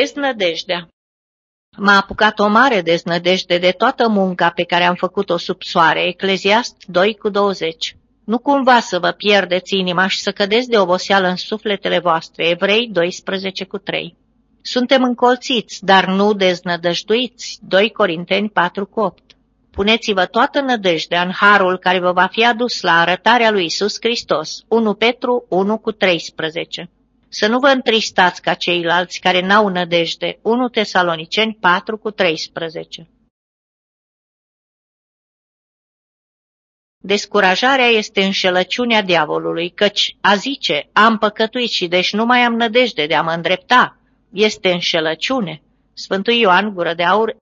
Deznădejdea M-a apucat o mare deznădejde de toată munca pe care am făcut-o sub soare, Ecleziast 2 cu 20. Nu cumva să vă pierdeți inima și să cădeți de oboseală în sufletele voastre, Evrei 12 cu 3. Suntem încolțiți, dar nu deznădăjduiți, 2 Corinteni 4 cu 8. Puneți-vă toată nădejdea în harul care vă va fi adus la arătarea lui Isus Hristos, 1 Petru 1 cu 13. Să nu vă întristați ca ceilalți care n-au nădejde. 1 Tesaloniceni 4 cu 13 Descurajarea este înșelăciunea diavolului, căci a zice, am păcătuit și deci nu mai am nădejde de a mă îndrepta, este înșelăciune. Sfântul Ioan, gură de aur,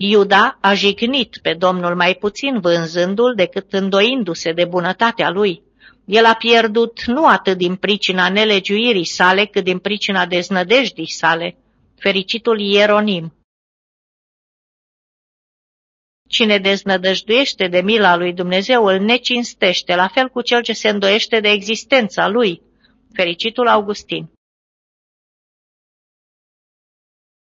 Iuda a jignit pe Domnul mai puțin vânzându-l decât îndoindu-se de bunătatea lui. El a pierdut nu atât din pricina nelegiuirii sale, cât din pricina deznădejdii sale. Fericitul Ieronim Cine deznădăjduiește de mila lui Dumnezeu îl necinstește, la fel cu cel ce se îndoiește de existența lui. Fericitul Augustin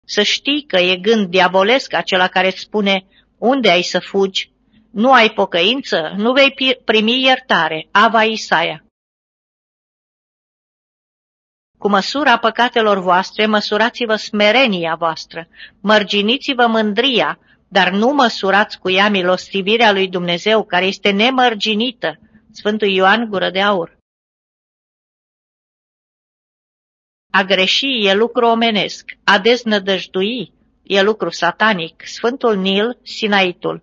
să știi că e gând diavolesc acela care îți spune unde ai să fugi, nu ai pocăință, nu vei primi iertare. Ava Isaia. Cu măsura păcatelor voastre, măsurați-vă smerenia voastră, mărginiți-vă mândria, dar nu măsurați cu ea milostivirea lui Dumnezeu, care este nemărginită. Sfântul Ioan Gură de Aur A greși e lucru omenesc, a deznădăjdui e lucru satanic. Sfântul Nil, Sinaitul